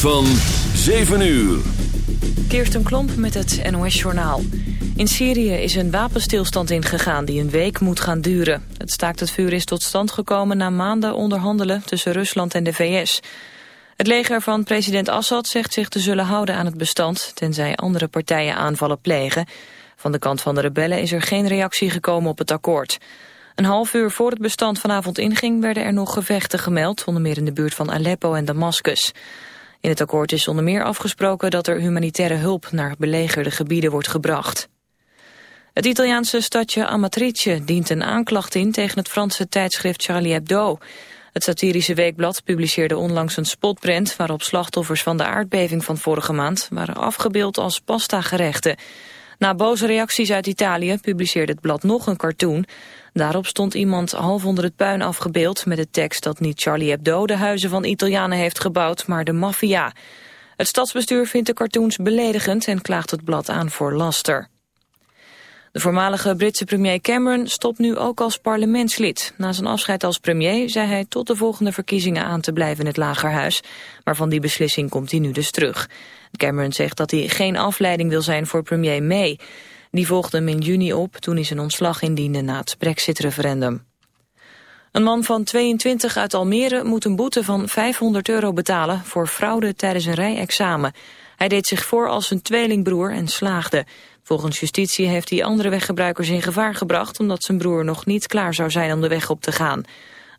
Van 7 uur. Kirsten Klomp met het NOS-journaal. In Syrië is een wapenstilstand ingegaan die een week moet gaan duren. Het staakt het vuur is tot stand gekomen na maanden onderhandelen tussen Rusland en de VS. Het leger van president Assad zegt zich te zullen houden aan het bestand... tenzij andere partijen aanvallen plegen. Van de kant van de rebellen is er geen reactie gekomen op het akkoord. Een half uur voor het bestand vanavond inging werden er nog gevechten gemeld... onder meer in de buurt van Aleppo en Damascus. In het akkoord is onder meer afgesproken dat er humanitaire hulp naar belegerde gebieden wordt gebracht. Het Italiaanse stadje Amatrice dient een aanklacht in tegen het Franse tijdschrift Charlie Hebdo. Het satirische weekblad publiceerde onlangs een spotprint waarop slachtoffers van de aardbeving van vorige maand waren afgebeeld als pasta-gerechten. Na boze reacties uit Italië publiceerde het blad nog een cartoon. Daarop stond iemand half onder het puin afgebeeld met de tekst dat niet Charlie Hebdo de huizen van Italianen heeft gebouwd, maar de maffia. Het stadsbestuur vindt de cartoons beledigend en klaagt het blad aan voor laster. De voormalige Britse premier Cameron stopt nu ook als parlementslid. Na zijn afscheid als premier zei hij tot de volgende verkiezingen aan te blijven in het Lagerhuis. Maar van die beslissing komt hij nu dus terug. Cameron zegt dat hij geen afleiding wil zijn voor premier May. Die volgde hem in juni op toen hij zijn ontslag indiende na het brexit-referendum. Een man van 22 uit Almere moet een boete van 500 euro betalen voor fraude tijdens een rijexamen. Hij deed zich voor als een tweelingbroer en slaagde. Volgens justitie heeft hij andere weggebruikers in gevaar gebracht... omdat zijn broer nog niet klaar zou zijn om de weg op te gaan.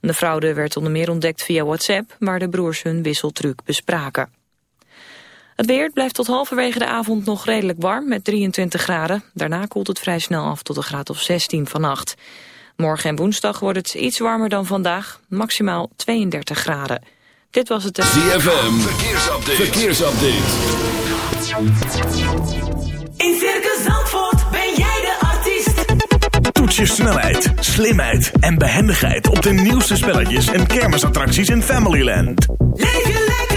De fraude werd onder meer ontdekt via WhatsApp... waar de broers hun wisseltruc bespraken. Het weer blijft tot halverwege de avond nog redelijk warm met 23 graden. Daarna koelt het vrij snel af tot een graad of 16 vannacht. Morgen en woensdag wordt het iets warmer dan vandaag, maximaal 32 graden. Dit was het... ZFM, verkeersupdate. verkeersupdate. In Circus Zandvoort ben jij de artiest. Toets je snelheid, slimheid en behendigheid op de nieuwste spelletjes en kermisattracties in Familyland. Leef je lekker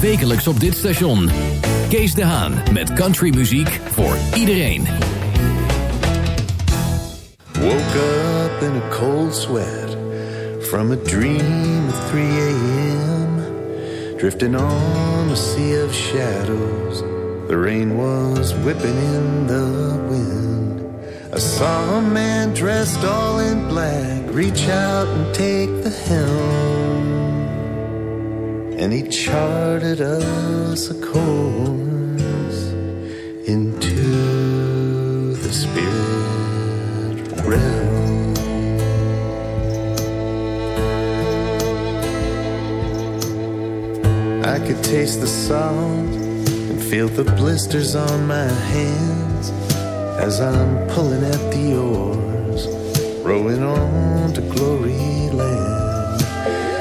Wekelijks op dit station. Kees de Haan met countrymuziek voor iedereen. Woke up in a cold sweat from a dream at 3 a.m. Drifting on a sea of shadows. The rain was whipping in the wind. I saw a man dressed all in black reach out and take the helm. And he charted us a course into the spirit realm. I could taste the salt and feel the blisters on my hands as I'm pulling at the oars, rowing on to glory land.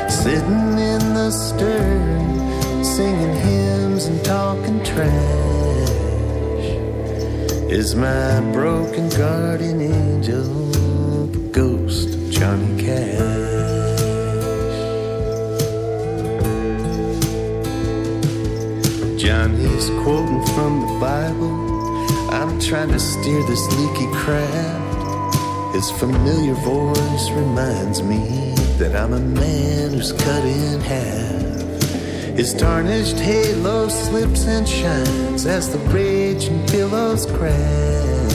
Sitting singing hymns and talking trash is my broken guardian angel, the ghost of Johnny Cash. Johnny's quoting from the Bible. I'm trying to steer this leaky craft. His familiar voice reminds me that I'm a man who's cut in half. His tarnished halo slips and shines as the raging billows crash.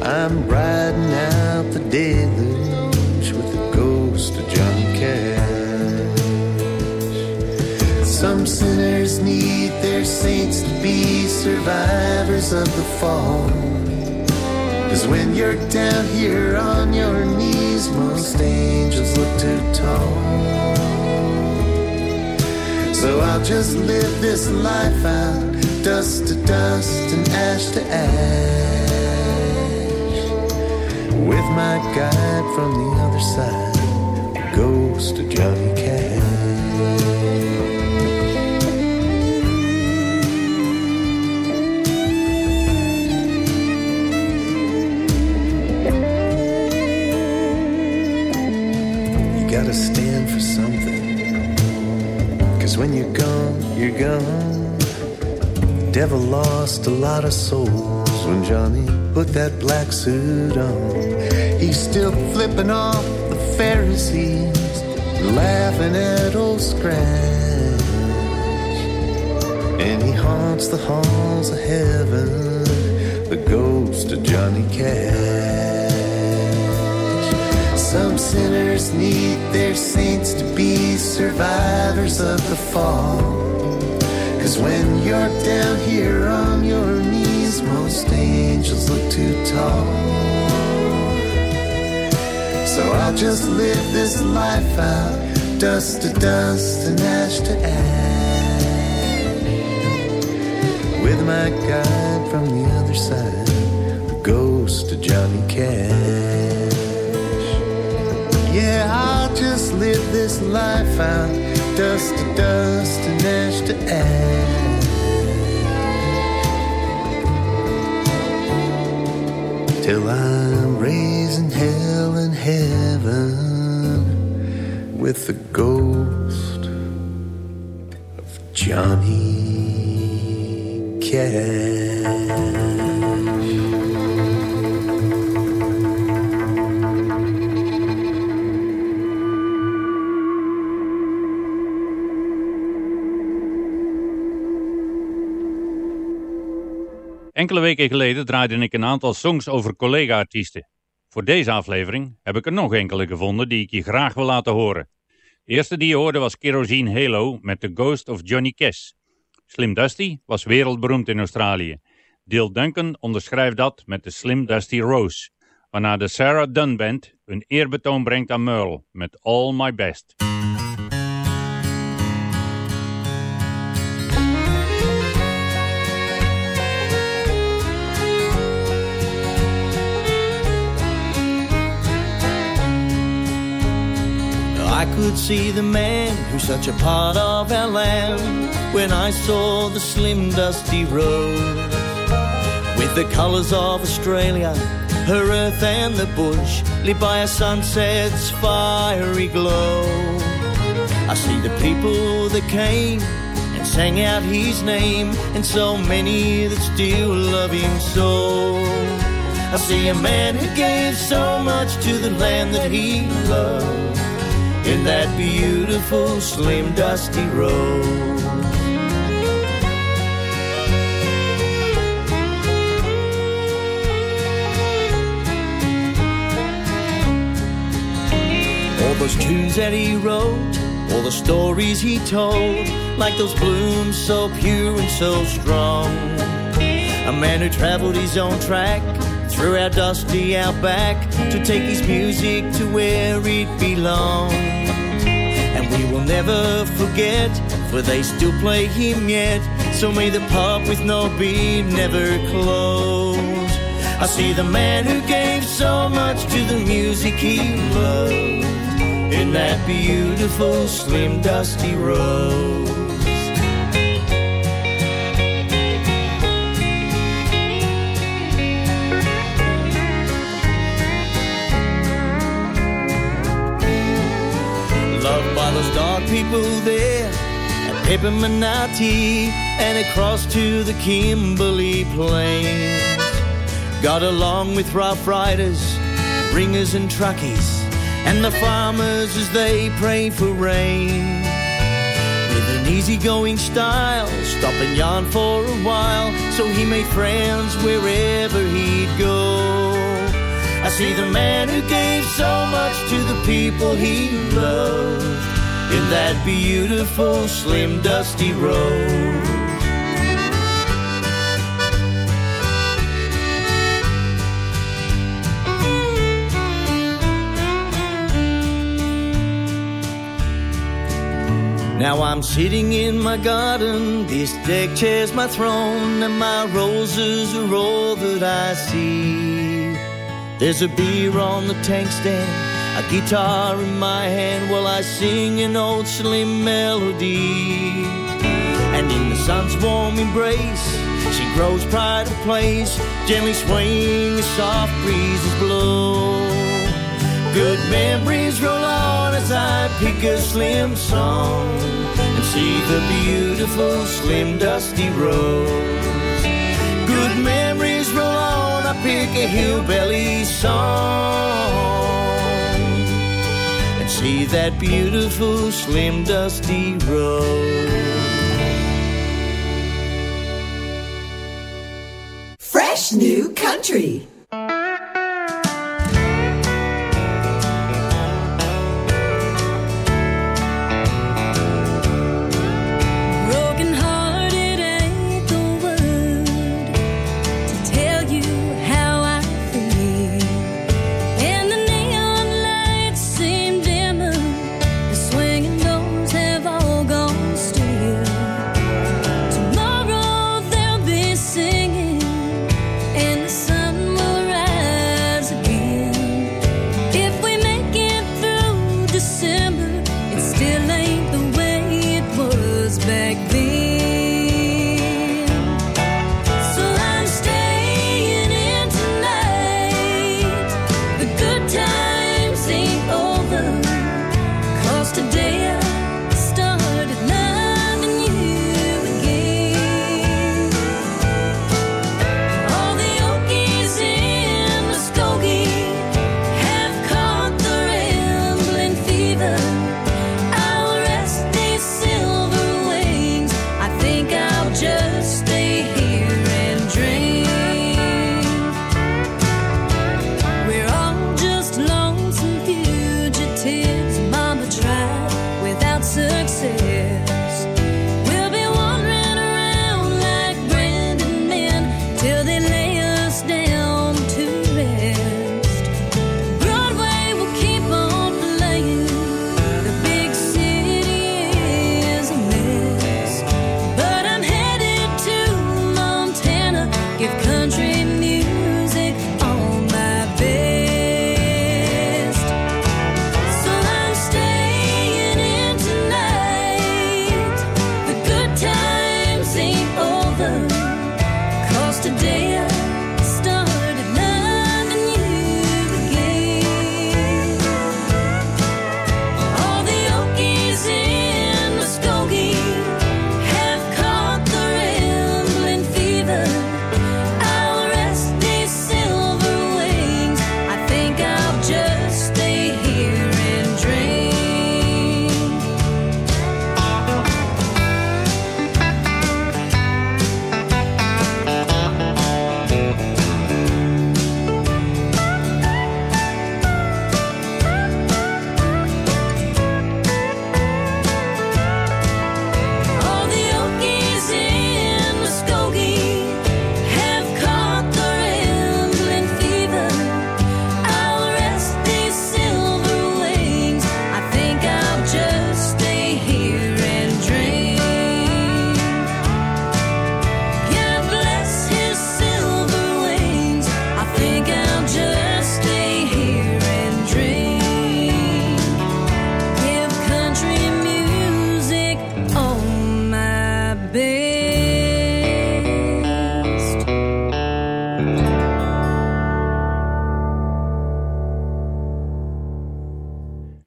I'm riding out the deluge with the ghost of Johnny Cash. Some sinners need their saints to be survivors of the fall. Cause when you're down here on your knees, most angels look too tall. So I'll just live this life out, dust to dust and ash to ash. With my guide from the other side, ghost of Johnny Cash. When you're gone, you're gone. Devil lost a lot of souls when Johnny put that black suit on. He's still flipping off the Pharisees, laughing at old Scratch. And he haunts the halls of heaven, the ghost of Johnny Cash. Some sinners need their saints to be survivors of the fall. Cause when you're down here on your knees, most angels look too tall. So I'll just live this life out, dust to dust and ash to ash. With my guide from the other side, the ghost of Johnny Cash. Live this life out, dust to dust and ash to ash. Till I'm raising hell and heaven with the ghost of Johnny Cash. Enkele weken geleden draaide ik een aantal songs over collega-artiesten. Voor deze aflevering heb ik er nog enkele gevonden die ik je graag wil laten horen. De eerste die je hoorde was Kerosene Halo met The Ghost of Johnny Cash. Slim Dusty was wereldberoemd in Australië. Dale Duncan onderschrijft dat met de Slim Dusty Rose, waarna de Sarah Dunn Band een eerbetoon brengt aan Merle met All My Best. I could see the man who's such a part of our land when I saw the slim dusty road with the colours of Australia, her earth and the bush lit by a sunset's fiery glow. I see the people that came and sang out his name, and so many that still love him so. I see a man who gave so much to the land that he loved in that beautiful, slim, dusty road. All those tunes that he wrote, all the stories he told, like those blooms so pure and so strong. A man who traveled his own track through our dusty outback to take his music to where it belongs. And we will never forget, for they still play him yet. So may the pub with no beer never close. I see the man who gave so much to the music he loved in that beautiful, slim, dusty road. People there at Epimanati and across to the Kimberley Plains. Got along with rough riders, ringers and truckies, and the farmers as they pray for rain. With an easygoing style, stop and yarn for a while, so he made friends wherever he'd go. I see the man who gave so much to the people he loved in that beautiful, slim, dusty road. Now I'm sitting in my garden, this deck chair's my throne, and my roses are all that I see. There's a beer on the tank stand, a guitar in my hand while I sing an old slim melody. And in the sun's warm embrace, she grows pride of place, gently swaying as soft breezes blow. Good memories roll on as I pick a slim song and see the beautiful slim dusty road. Good memories roll on, I pick a hillbilly song see that beautiful slim dusty road. Fresh new country.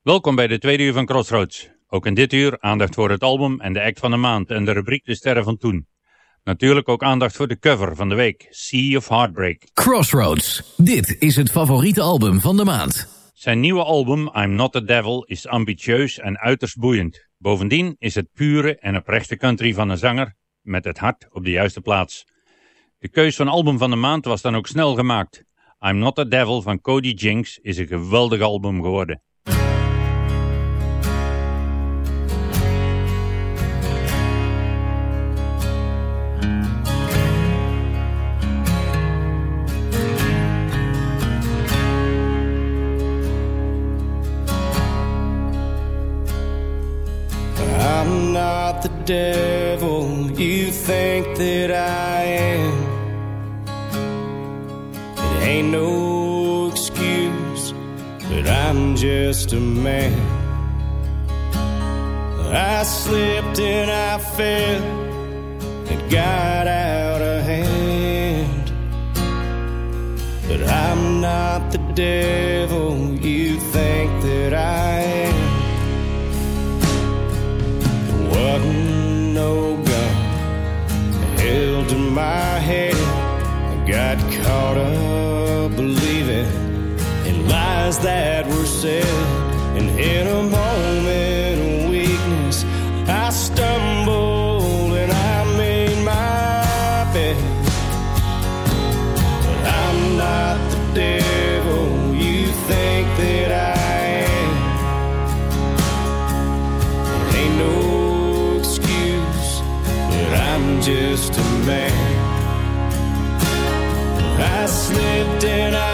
Welkom bij de tweede uur van Crossroads. Ook in dit uur aandacht voor het album en de act van de maand en de rubriek De Sterren van Toen. Natuurlijk ook aandacht voor de cover van de week, Sea of Heartbreak. Crossroads. Dit is het favoriete album van de maand. Zijn nieuwe album I'm Not the Devil is ambitieus en uiterst boeiend. Bovendien is het pure en oprechte country van een zanger met het hart op de juiste plaats. De keus van album van de maand was dan ook snel gemaakt. I'm Not the Devil van Cody Jinks is een geweldig album geworden. Devil you think that I am. It ain't no excuse, but I'm just a man. I slipped and I fell, it got out of hand. But I'm not the devil you my head. I got caught up believing in lies that were said, and in a moment and I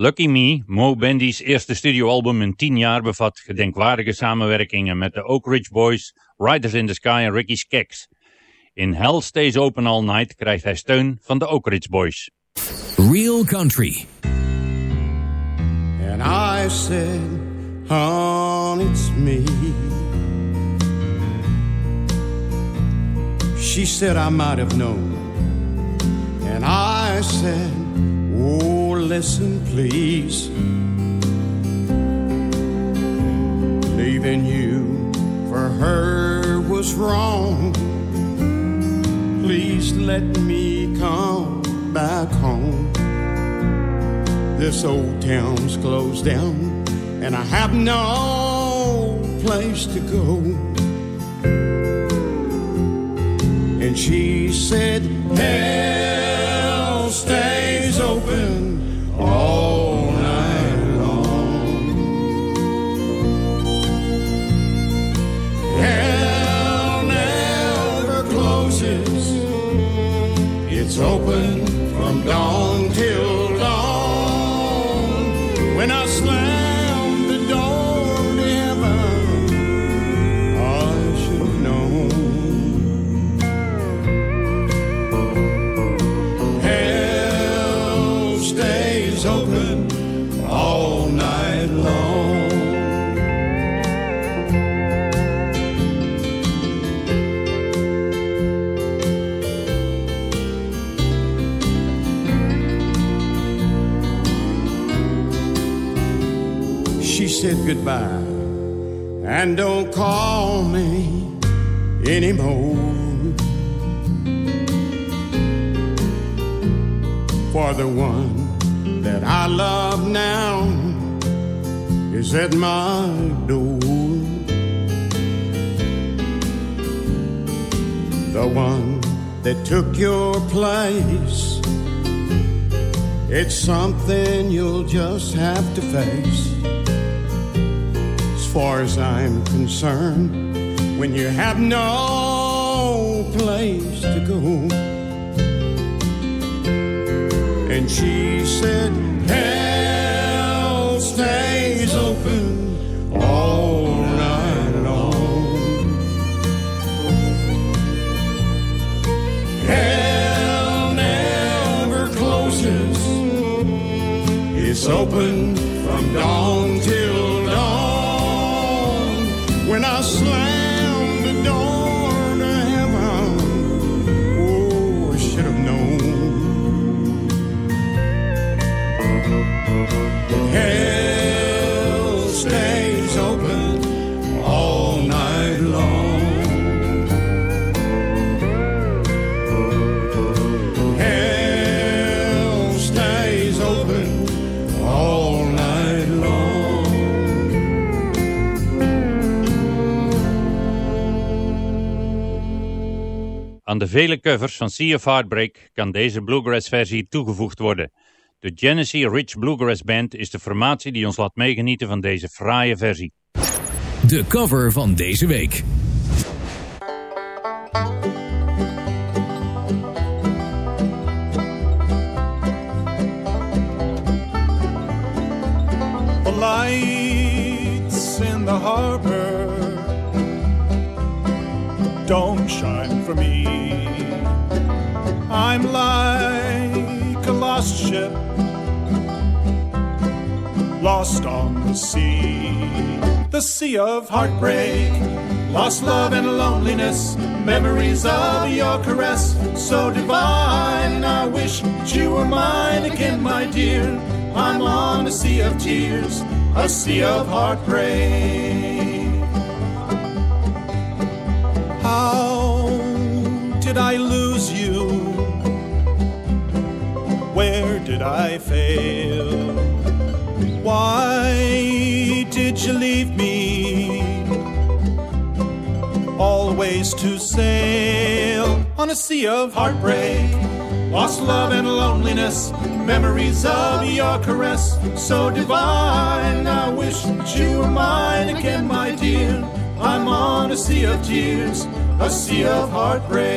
Lucky Me, Mo Bendy's eerste studioalbum in 10 jaar, bevat gedenkwaardige samenwerkingen met de Oak Ridge Boys, Riders in the Sky en Ricky Skaggs. In Hell Stays Open All Night krijgt hij steun van de Oak Ridge Boys. Real Country. And I said, Hon, it's me. She said, I might have known. And I said, Oh, listen, please. Leaving you for her was wrong. Please let me come back home. This old town's closed down, and I have no place to go. And she said, Hell stays She said goodbye and don't call me anymore. For the one that I love now is at my door. The one that took your place. It's something you'll just have to face. Far as I'm concerned, when you have no place to go. And she said, Hell stays open all night long. Hell never closes. It's open Aan de vele covers van Sea of Heartbreak kan deze bluegrass versie toegevoegd worden. De Genesee Rich Bluegrass Band is de formatie die ons laat meegenieten van deze fraaie versie. De cover van deze week. Lost on the sea. The sea of heartbreak, lost love and loneliness, memories of your caress, so divine. I wish you were mine again, my dear. I'm on a sea of tears, a sea of heartbreak. How did I lose you? Where did I fail? Why did you leave me? Always to sail on a sea of heartbreak. Lost love and loneliness, memories of your caress, so divine. I wish that you were mine again, my dear. I'm on a sea of tears, a sea of heartbreak.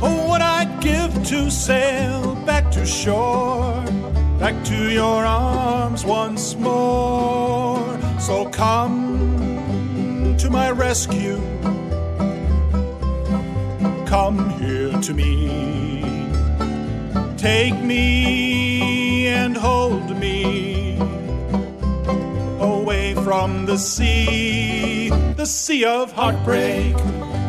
Oh, what I'd give to sail back to shore, back to your arms once more. So come to my rescue, come here to me. Take me and hold me away from the sea, the sea of heartbreak,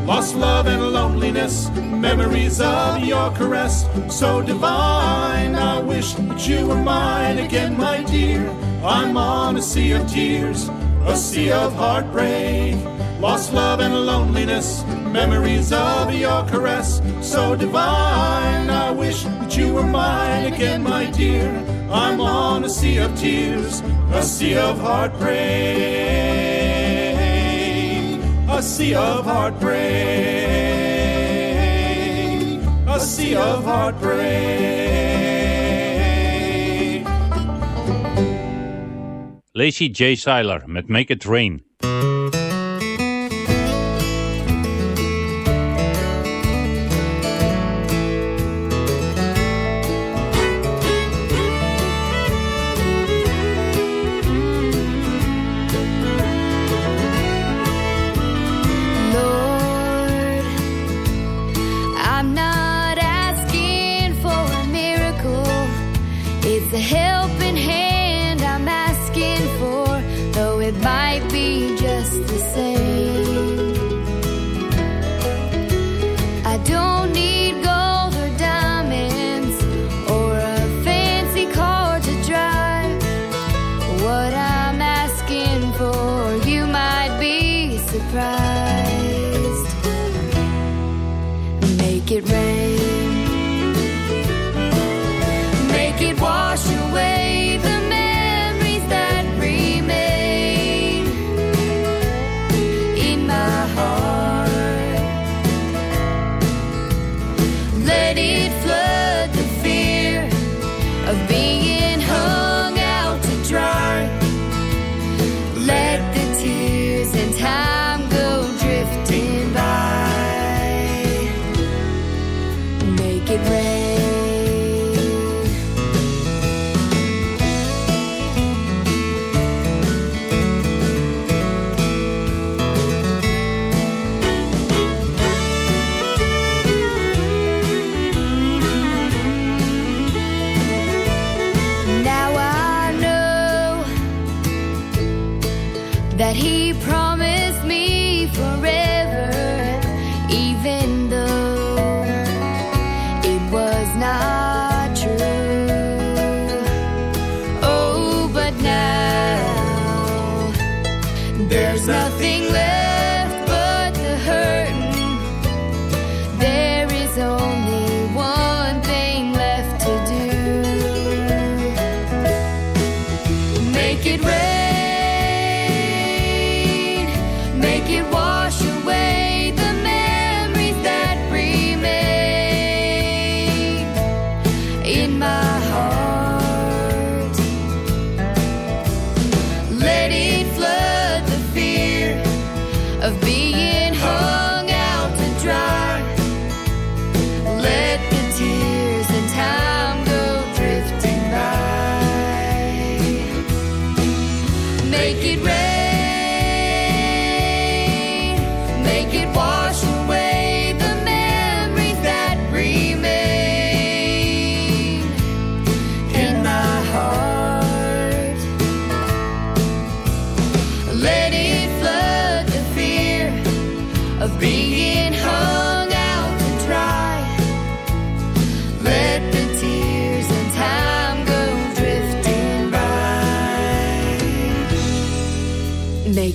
lost love and loneliness, memories of your caress, so divine. I wish that you were mine again, my dear. I'm on a sea of tears, a sea of heartbreak, lost love and loneliness, memories of your caress, so divine. I wish that you were mine again, my dear. I'm on a sea of tears, a sea of heartbreak, a sea of heartbreak, a sea of heartbreak. Lacey J. Seiler met Make It Rain.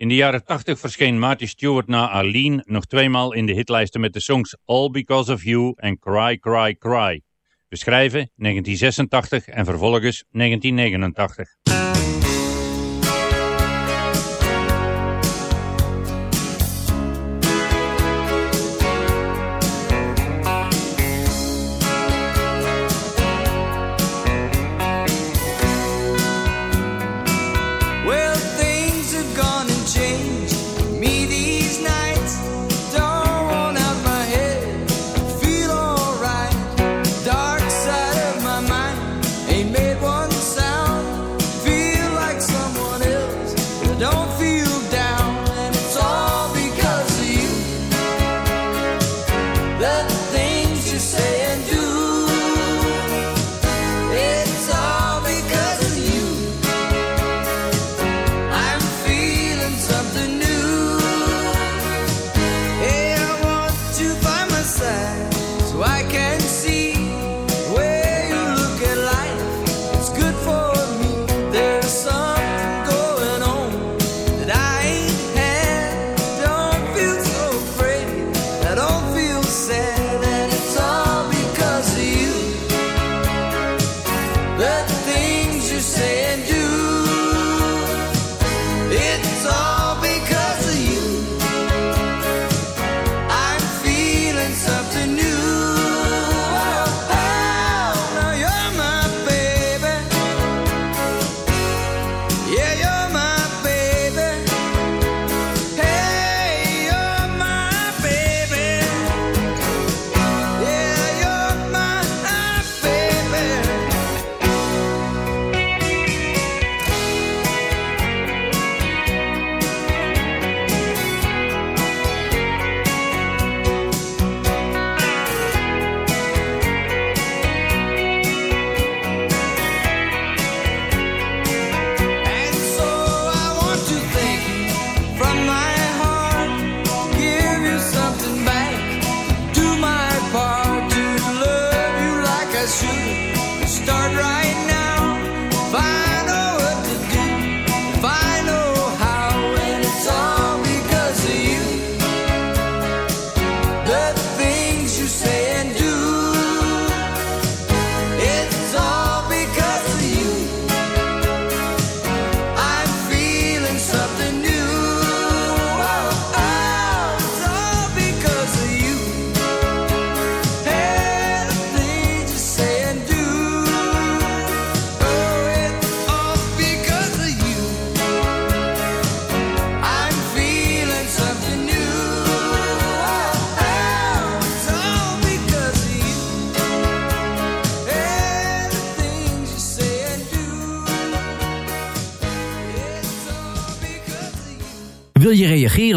In de jaren 80 verscheen Marty Stewart na Aline nog tweemaal in de hitlijsten met de songs All Because of You en Cry Cry Cry. beschrijven 1986 en vervolgens 1989. you say and do.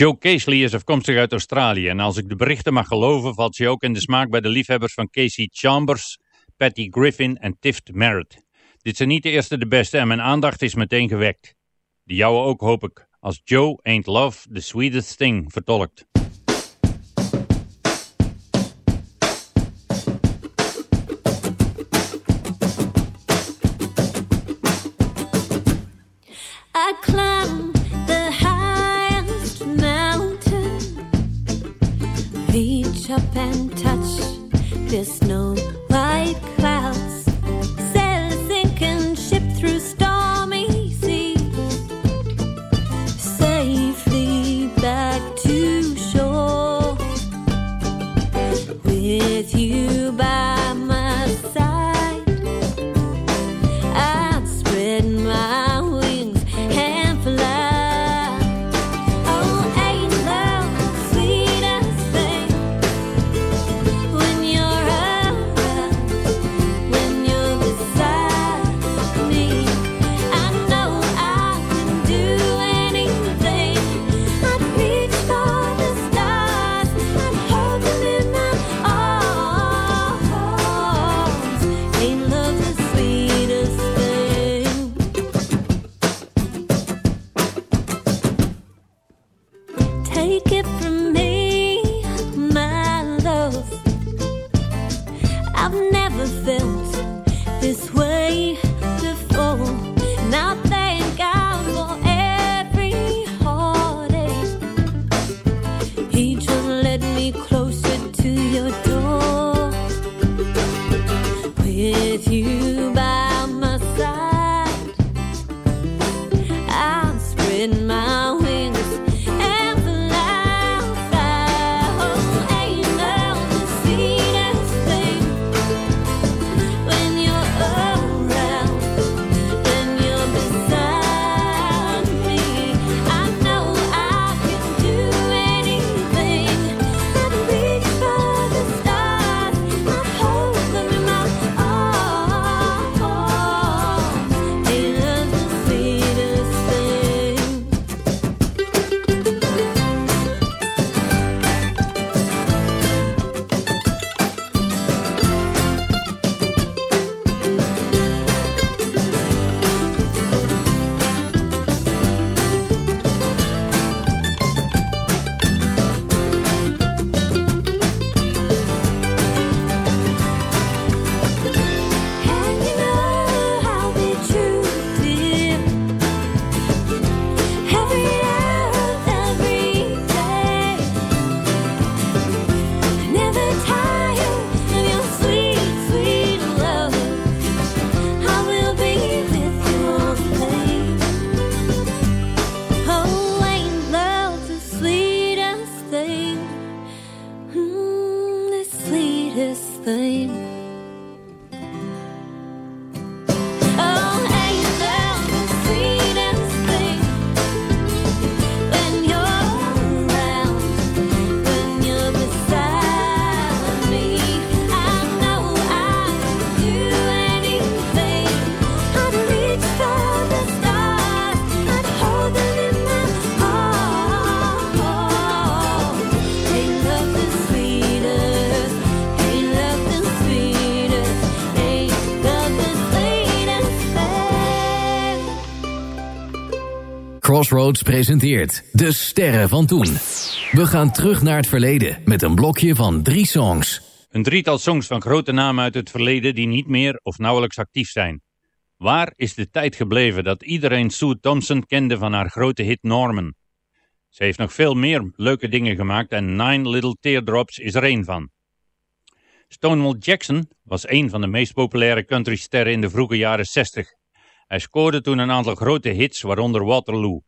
Joe Casely is afkomstig uit Australië en als ik de berichten mag geloven valt ze ook in de smaak bij de liefhebbers van Casey Chambers, Patty Griffin en Tift Merritt. Dit zijn niet de eerste de beste en mijn aandacht is meteen gewekt. De jouwe ook hoop ik, als Joe Ain't Love The Sweetest Thing vertolkt. fulfill Presenteert De Sterren van Toen. We gaan terug naar het verleden met een blokje van drie songs. Een drietal songs van grote namen uit het verleden die niet meer of nauwelijks actief zijn. Waar is de tijd gebleven dat iedereen Sue Thompson kende van haar grote hit Norman? Ze heeft nog veel meer leuke dingen gemaakt en Nine Little Teardrops is er één van. Stonewall Jackson was een van de meest populaire countrysterren in de vroege jaren 60. Hij scoorde toen een aantal grote hits, waaronder Waterloo.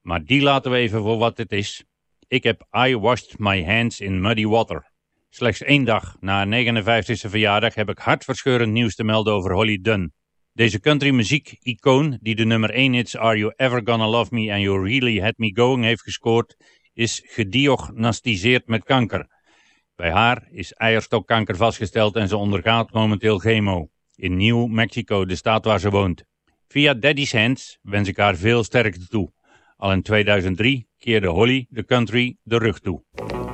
Maar die laten we even voor wat het is. Ik heb I Washed My Hands in Muddy Water. Slechts één dag na haar 59e verjaardag heb ik hartverscheurend nieuws te melden over Holly Dunn. Deze country muziek icoon die de nummer 1 hits Are You Ever Gonna Love Me and You Really Had Me Going heeft gescoord, is gediagnosticeerd met kanker. Bij haar is eierstokkanker vastgesteld en ze ondergaat momenteel chemo. In New Mexico, de staat waar ze woont. Via Daddy's Hands wens ik haar veel sterkte toe. Al in 2003 keerde Holly de country de rug toe.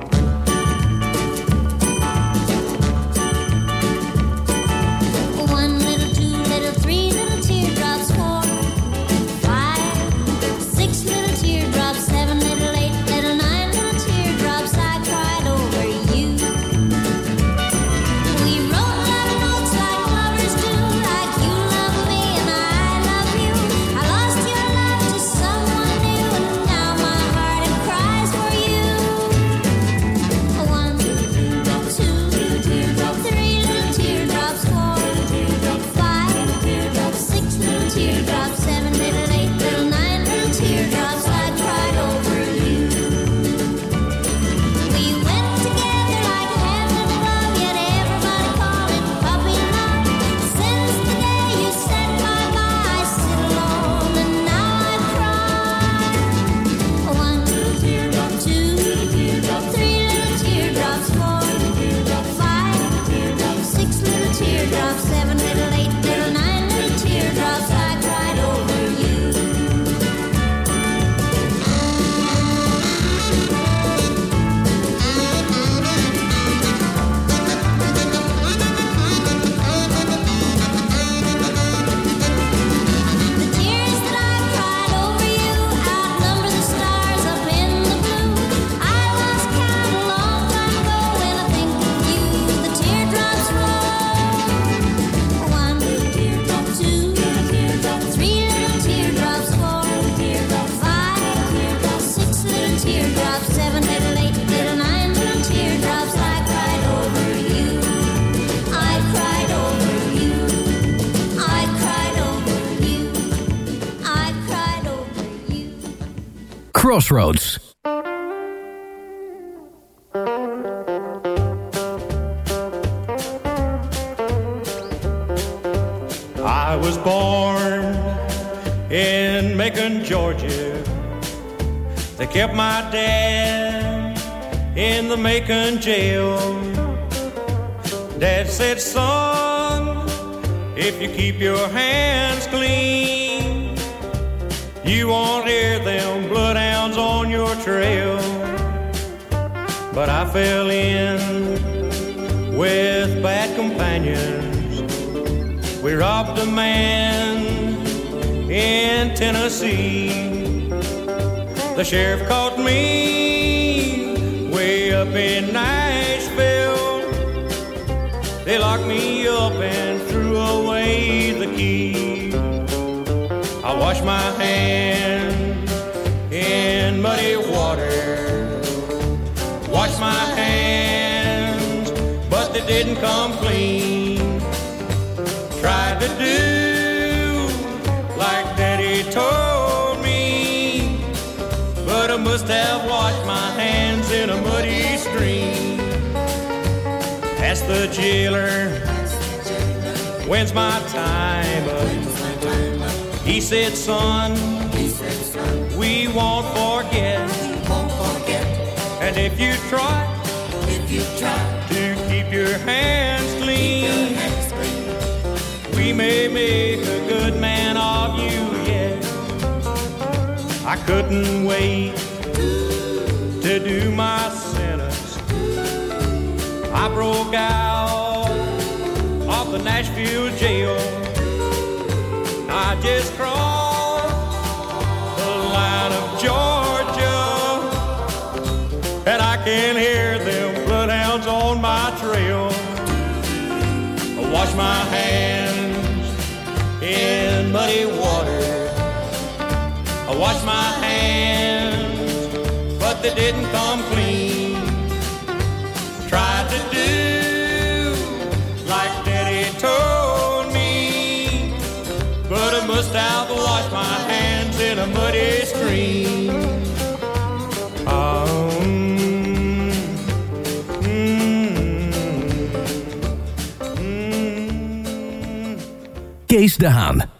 Crossroads. I was born in Macon, Georgia. They kept my dad in the Macon jail. Dad said, son, if you keep your hands clean, you won't hear them trail. But I fell in with bad companions. We robbed a man in Tennessee. The sheriff caught me way up in Nashville. They locked me up and threw away the key. I washed my hands didn't come clean tried to do like Daddy told me, but I must have washed my hands in a muddy stream. Asked the jailer, when's my time up? He said, son, we won't forget. And if you try, to keep your hands clean. We may make a good man of you, yes. I couldn't wait to do my sentence. I broke out of the Nashville jail. I just crossed the line of Georgia, and I can hear. my hands in muddy water. I washed my hands, but they didn't come clean. Tried to do like Daddy told me, but I must have washed my hands in a muddy stream. Kees de Haan.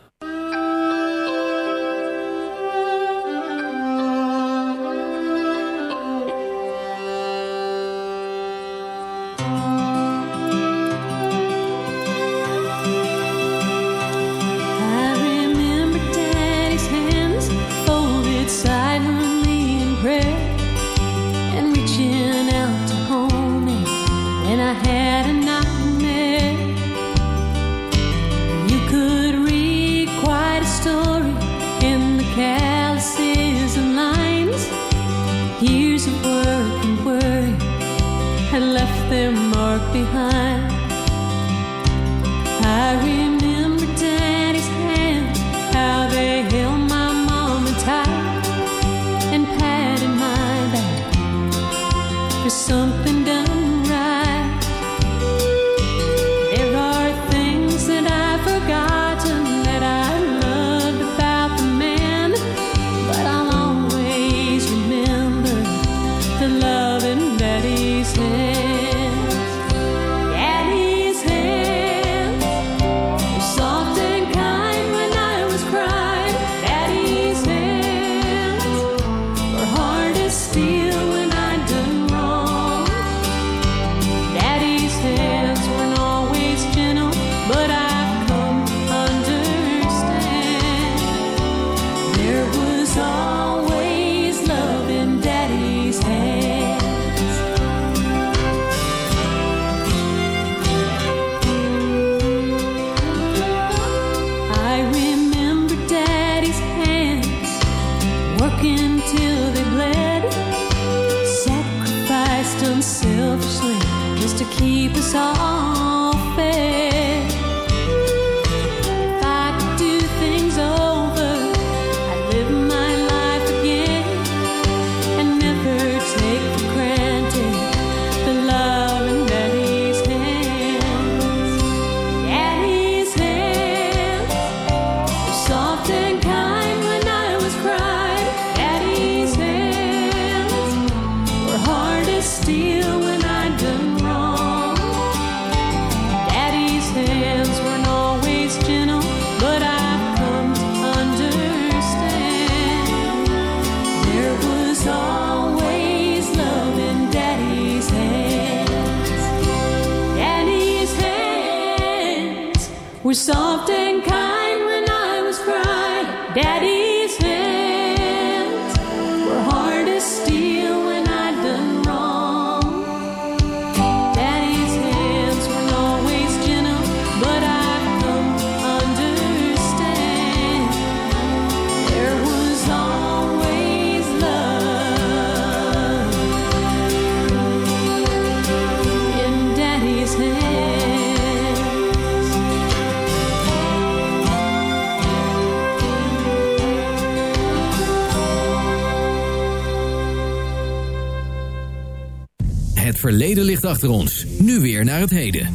Verleden ligt achter ons. Nu weer naar het heden.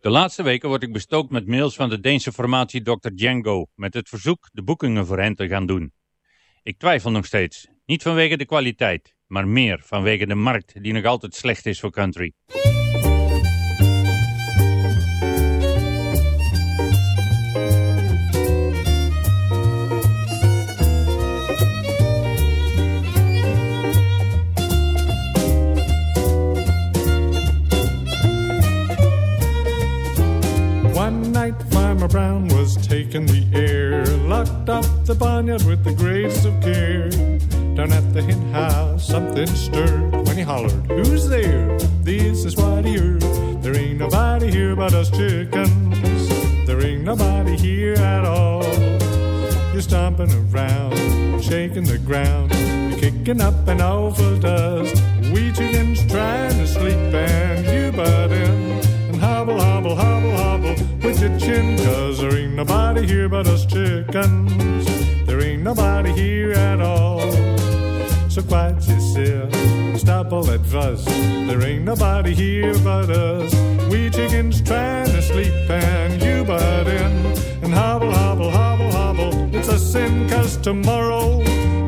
De laatste weken word ik bestookt met mails van de Deense formatie Dr. Django met het verzoek de boekingen voor hen te gaan doen. Ik twijfel nog steeds. Niet vanwege de kwaliteit, maar meer vanwege de markt die nog altijd slecht is voor country. The barnyard with the greatest of care. Down at the hen house, something stirred when he hollered, Who's there? This is what he heard. There ain't nobody here but us chickens. There ain't nobody here at all. You're stomping around, shaking the ground. You're kicking up an awful dust. We chickens trying to sleep and you butt in and hobble, hobble, hobble, hobble with your chin. Cause there ain't nobody here but us chickens. Nobody here at all. So quiet yourself, stop all that fuss. There ain't nobody here but us. We chickens trying to sleep and you butt in and hobble, hobble, hobble, hobble. It's a sin cause tomorrow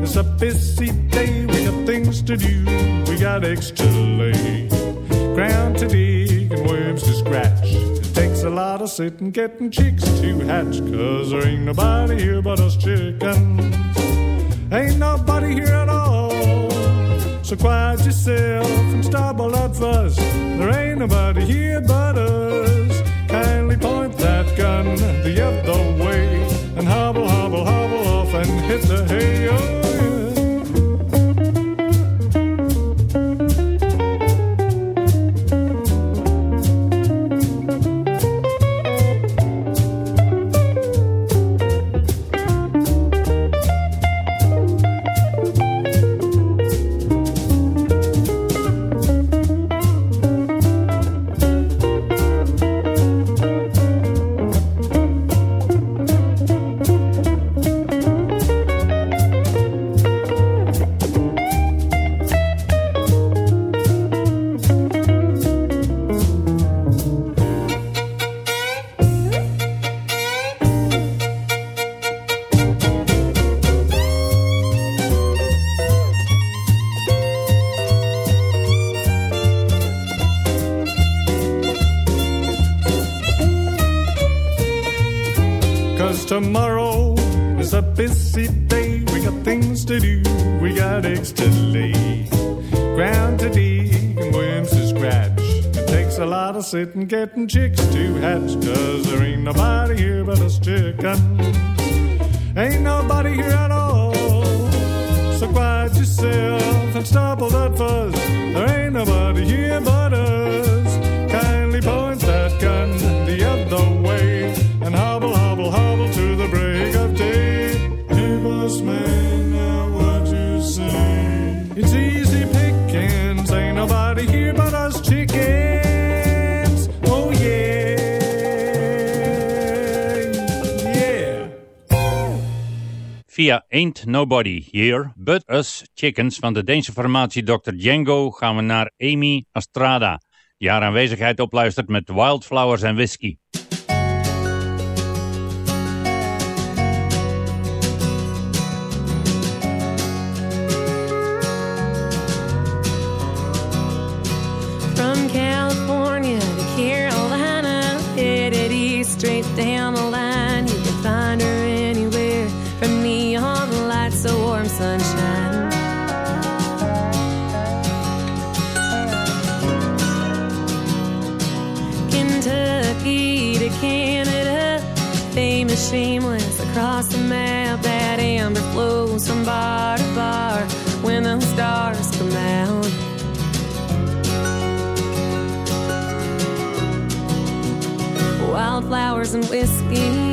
is a busy day. We got things to do, we got eggs to lay. Ground to dig and worms to scratch. Takes a lot of sitting getting chicks to hatch. Cause there ain't nobody here but us chickens. Ain't nobody here at all. So quiet yourself and stop all that fuss. There ain't nobody here but us. Kindly point that gun the other way and hobble, hobble, hobble off and hit the hay. Oh, yeah. Via Ain't Nobody Here But Us Chickens van de Deense formatie Dr. Django gaan we naar Amy Astrada, die haar aanwezigheid opluistert met Wildflowers en Whisky. Wildflowers and whiskey.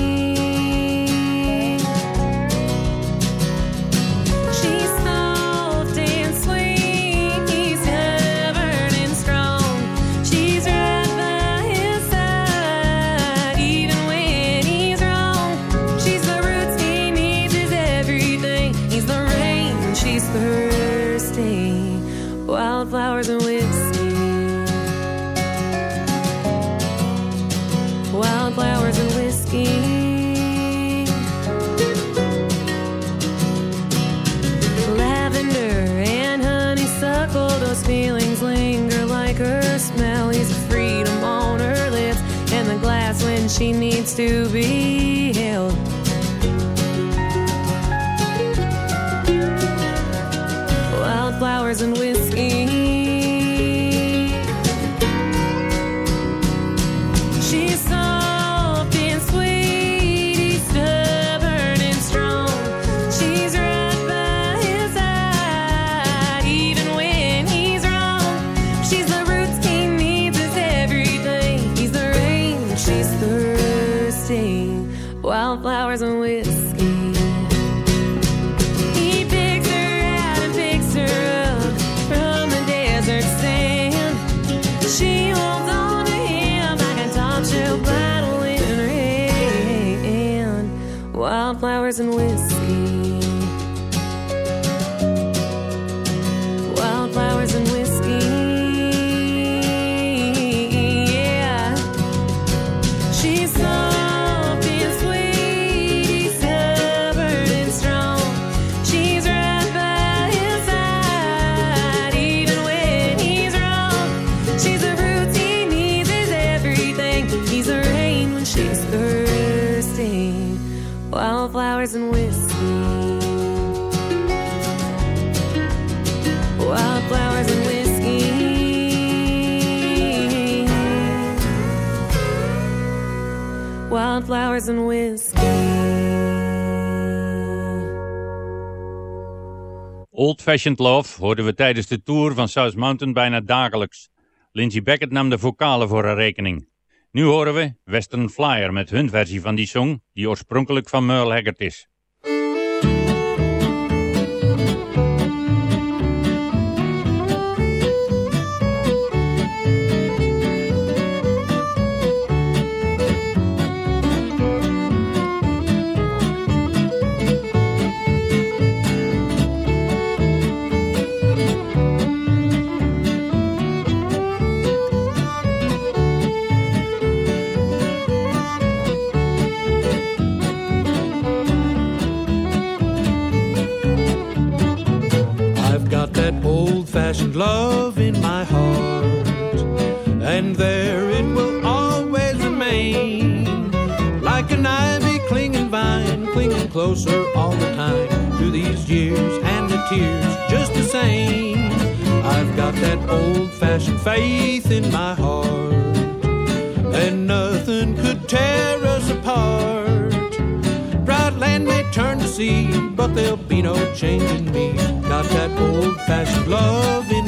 She needs to be healed. Wildflowers and Whiskey. Old Fashioned Love hoorden we tijdens de tour van South Mountain bijna dagelijks. Lindsey Beckett nam de vocalen voor haar rekening. Nu horen we Western Flyer met hun versie van die song, die oorspronkelijk van Merle Haggard is. Got that old fashioned love in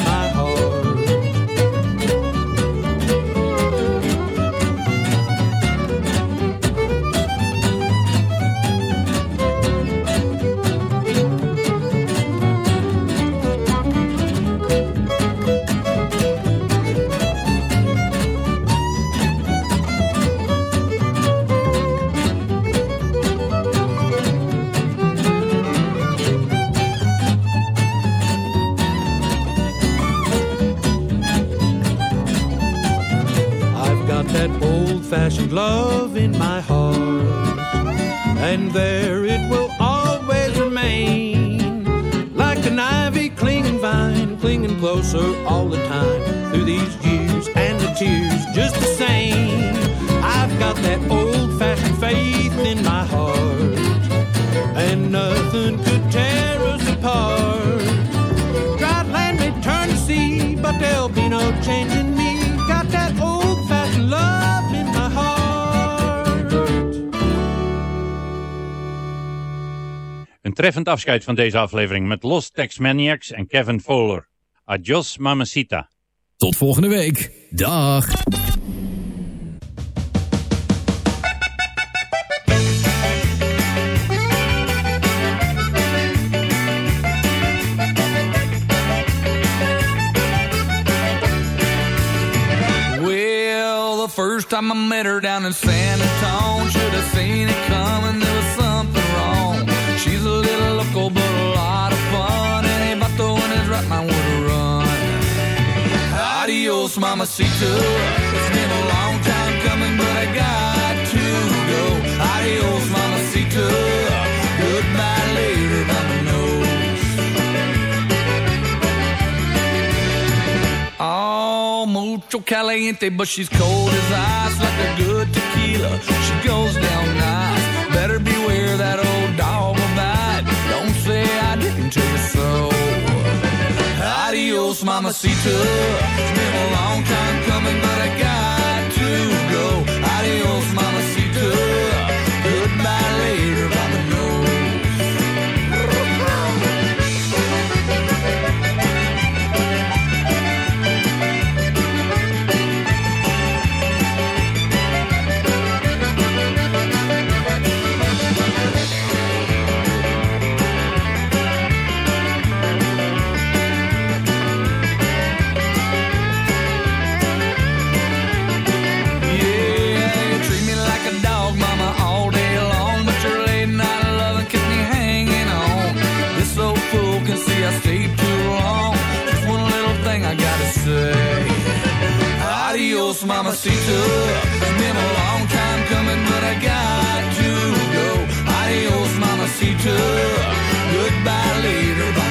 treffend afscheid van deze aflevering met Lost Tex Maniacs en Kevin Fowler. Adios Mamacita. Tot volgende week. Dag. Well, the first time I met her down in San Antonio, should have seen it coming. There was something. She's a little local, but a lot of fun. And hey, vato when it's right, mine would run. Adios, mamacita. It's been a long time coming, but I got to go. Adios, mamacita. Goodbye later, mama knows. Oh, mucho caliente, but she's cold as ice, like a good tequila. She goes down nice. I didn't tell you so. Adios, mamacita. It's been a long time coming, but I got to go. Adios, mamacita. Mamacita. It's been a long time coming, but I got to go. Adios, mamacita. Goodbye later, mama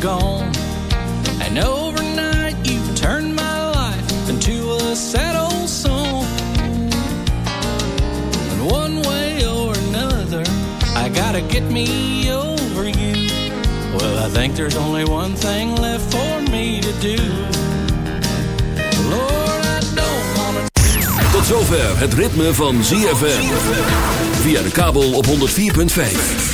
gone. And overnight, you turned my life into a sad old song. And one way or another, I gotta get me over you. Well, I think there's only one thing left for me to do. Lord, I don't wanna. Tot zover het ritme van ZFM. Via de kabel op 104.5.